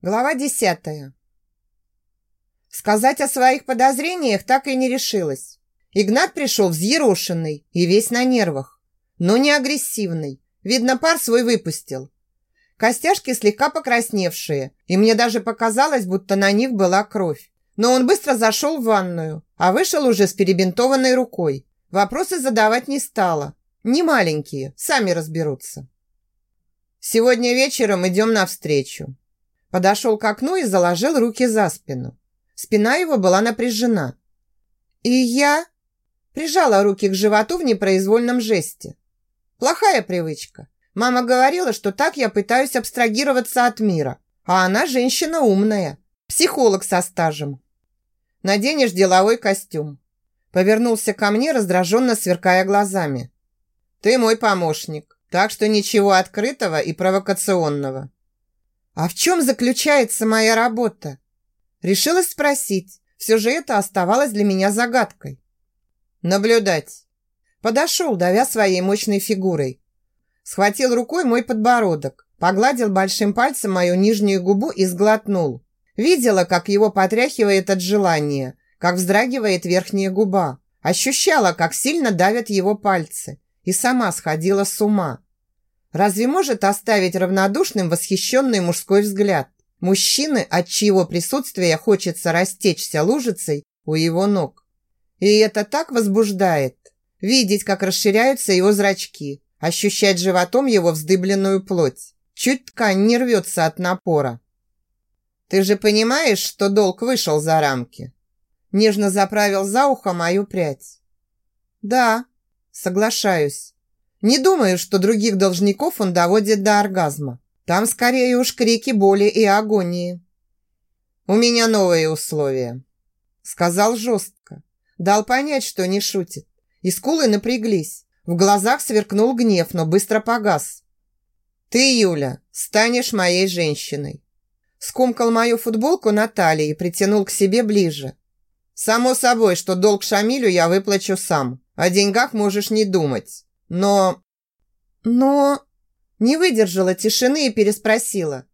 Глава десятая. Сказать о своих подозрениях так и не решилась. Игнат пришел взъерошенный и весь на нервах, но не агрессивный. Видно, пар свой выпустил. Костяшки слегка покрасневшие, и мне даже показалось, будто на них была кровь. Но он быстро зашел в ванную, а вышел уже с перебинтованной рукой. Вопросы задавать не стала. Не маленькие, сами разберутся. Сегодня вечером идем навстречу. Подошел к окну и заложил руки за спину. Спина его была напряжена. И я прижала руки к животу в непроизвольном жесте. Плохая привычка. Мама говорила, что так я пытаюсь абстрагироваться от мира. А она женщина умная, психолог со стажем. Наденешь деловой костюм. Повернулся ко мне, раздраженно сверкая глазами. Ты мой помощник, так что ничего открытого и провокационного. «А в чем заключается моя работа?» Решилась спросить. Все же это оставалось для меня загадкой. «Наблюдать». Подошел, давя своей мощной фигурой. Схватил рукой мой подбородок, погладил большим пальцем мою нижнюю губу и сглотнул. Видела, как его потряхивает от желания, как вздрагивает верхняя губа. Ощущала, как сильно давят его пальцы. И сама сходила с ума. Разве может оставить равнодушным восхищенный мужской взгляд? Мужчины, от чьего присутствия хочется растечься лужицей у его ног. И это так возбуждает. Видеть, как расширяются его зрачки, ощущать животом его вздыбленную плоть. Чуть ткань не рвется от напора. «Ты же понимаешь, что долг вышел за рамки?» Нежно заправил за ухо мою прядь. «Да, соглашаюсь. Не думаю, что других должников он доводит до оргазма. Там скорее уж крики боли и агонии. «У меня новые условия», – сказал жестко. Дал понять, что не шутит. И скулы напряглись. В глазах сверкнул гнев, но быстро погас. «Ты, Юля, станешь моей женщиной». Скомкал мою футболку на талии и притянул к себе ближе. «Само собой, что долг Шамилю я выплачу сам. О деньгах можешь не думать. Но... Но... Не выдержала тишины и переспросила.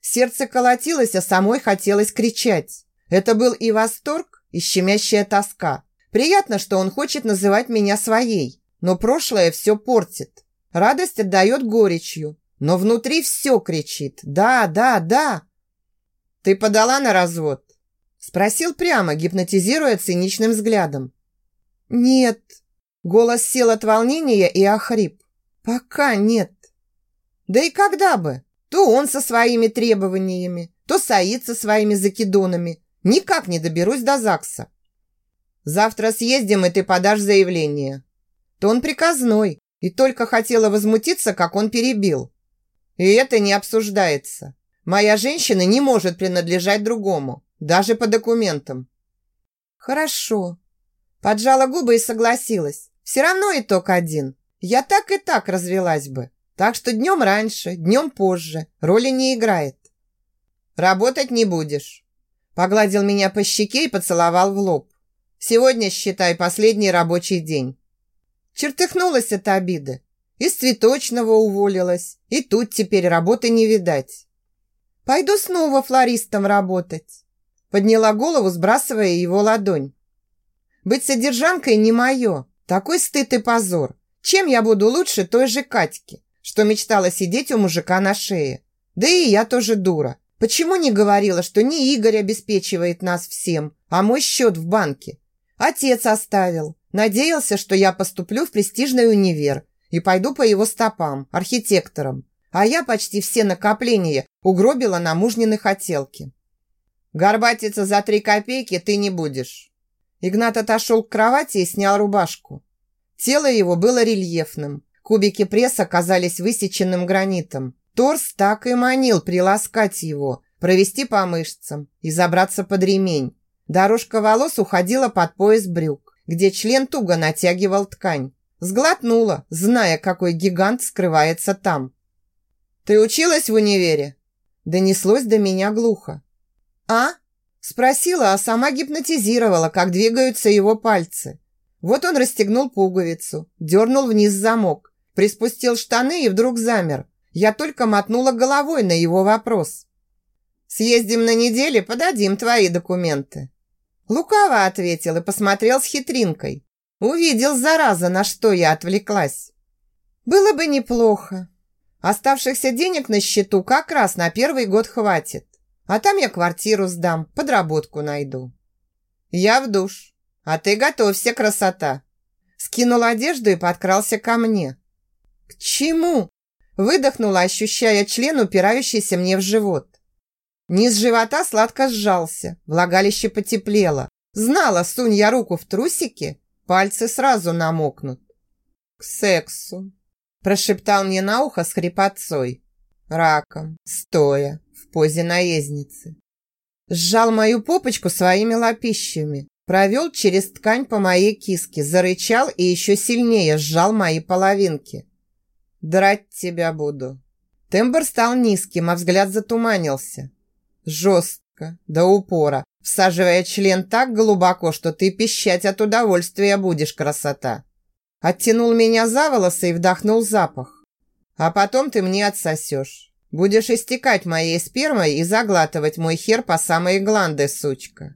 Сердце колотилось, а самой хотелось кричать. Это был и восторг, и щемящая тоска. Приятно, что он хочет называть меня своей, но прошлое все портит. Радость отдает горечью, но внутри все кричит «Да, да, да!» «Ты подала на развод?» Спросил прямо, гипнотизируя циничным взглядом. «Нет», Голос сел от волнения и охрип. «Пока нет». «Да и когда бы? То он со своими требованиями, то Саид со своими закидонами. Никак не доберусь до ЗАГСа». «Завтра съездим, и ты подашь заявление». То он приказной, и только хотела возмутиться, как он перебил. «И это не обсуждается. Моя женщина не может принадлежать другому, даже по документам». «Хорошо». Поджала губы и согласилась. Все равно итог один. Я так и так развелась бы. Так что днем раньше, днем позже. Роли не играет. Работать не будешь. Погладил меня по щеке и поцеловал в лоб. Сегодня, считай, последний рабочий день. Чертыхнулась от обиды. Из цветочного уволилась. И тут теперь работы не видать. Пойду снова флористом работать. Подняла голову, сбрасывая его ладонь. Быть содержанкой не мое. Такой стыд и позор. Чем я буду лучше той же Катьки, что мечтала сидеть у мужика на шее? Да и я тоже дура. Почему не говорила, что не Игорь обеспечивает нас всем, а мой счет в банке? Отец оставил. Надеялся, что я поступлю в престижный универ и пойду по его стопам, архитектором. А я почти все накопления угробила на мужнины хотелки. Горбатиться за три копейки ты не будешь. Игнат отошел к кровати и снял рубашку. Тело его было рельефным. Кубики пресса казались высеченным гранитом. Торс так и манил приласкать его, провести по мышцам и забраться под ремень. Дорожка волос уходила под пояс брюк, где член туго натягивал ткань. Сглотнула, зная, какой гигант скрывается там. «Ты училась в универе?» Донеслось до меня глухо. «А?» Спросила, а сама гипнотизировала, как двигаются его пальцы. Вот он расстегнул пуговицу, дернул вниз замок, приспустил штаны и вдруг замер. Я только мотнула головой на его вопрос. Съездим на неделе, подадим твои документы». Лукаво ответил и посмотрел с хитринкой. Увидел, зараза, на что я отвлеклась. Было бы неплохо. Оставшихся денег на счету как раз на первый год хватит. А там я квартиру сдам, подработку найду. Я в душ. А ты готовься, красота. Скинул одежду и подкрался ко мне. К чему? Выдохнула, ощущая член, упирающийся мне в живот. Низ живота сладко сжался, влагалище потеплело. Знала, сунь я руку в трусики, пальцы сразу намокнут. К сексу. Прошептал мне на ухо с хрипотцой. Раком, стоя, в позе наездницы. Сжал мою попочку своими лапищами, провел через ткань по моей киске, зарычал и еще сильнее сжал мои половинки. Драть тебя буду. Тембр стал низким, а взгляд затуманился. Жестко, до упора, всаживая член так глубоко, что ты пищать от удовольствия будешь, красота. Оттянул меня за волосы и вдохнул запах. А потом ты мне отсосешь. Будешь истекать моей спермой и заглатывать мой хер по самые гланды, сучка.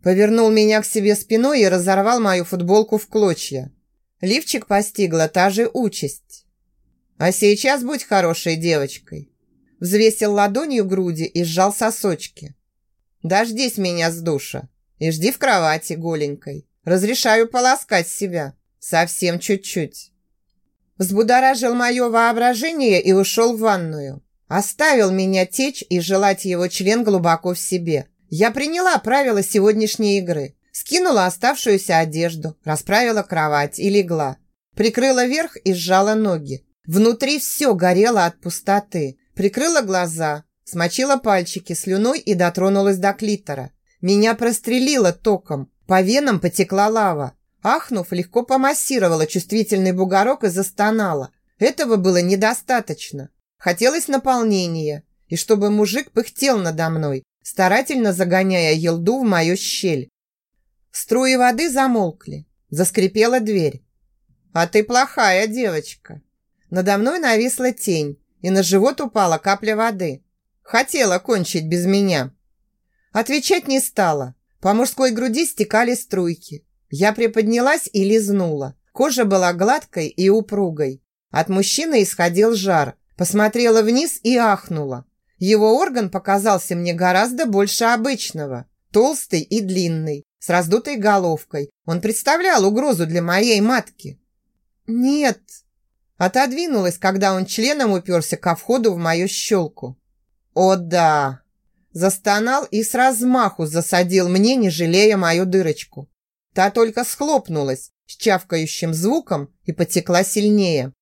Повернул меня к себе спиной и разорвал мою футболку в клочья. Лифчик постигла та же участь. А сейчас будь хорошей девочкой. Взвесил ладонью груди и сжал сосочки. Дождись меня с душа и жди в кровати голенькой. Разрешаю полоскать себя. Совсем чуть-чуть. Взбудоражил мое воображение и ушел в ванную. Оставил меня течь и желать его член глубоко в себе. Я приняла правила сегодняшней игры. Скинула оставшуюся одежду, расправила кровать и легла. Прикрыла верх и сжала ноги. Внутри все горело от пустоты. Прикрыла глаза, смочила пальчики слюной и дотронулась до клитора. Меня прострелило током, по венам потекла лава. Ахнув, легко помассировала чувствительный бугорок и застонала. Этого было недостаточно. Хотелось наполнения, и чтобы мужик пыхтел надо мной, старательно загоняя елду в мою щель. Струи воды замолкли. Заскрипела дверь. «А ты плохая девочка», надо мной нависла тень, и на живот упала капля воды. Хотела кончить без меня. Отвечать не стала. По мужской груди стекали струйки. Я приподнялась и лизнула. Кожа была гладкой и упругой. От мужчины исходил жар. Посмотрела вниз и ахнула. Его орган показался мне гораздо больше обычного. Толстый и длинный, с раздутой головкой. Он представлял угрозу для моей матки. «Нет», Отодвинулась, когда он членом уперся ко входу в мою щелку. «О да!» Застонал и с размаху засадил мне, не жалея мою дырочку. Та только схлопнулась с чавкающим звуком и потекла сильнее.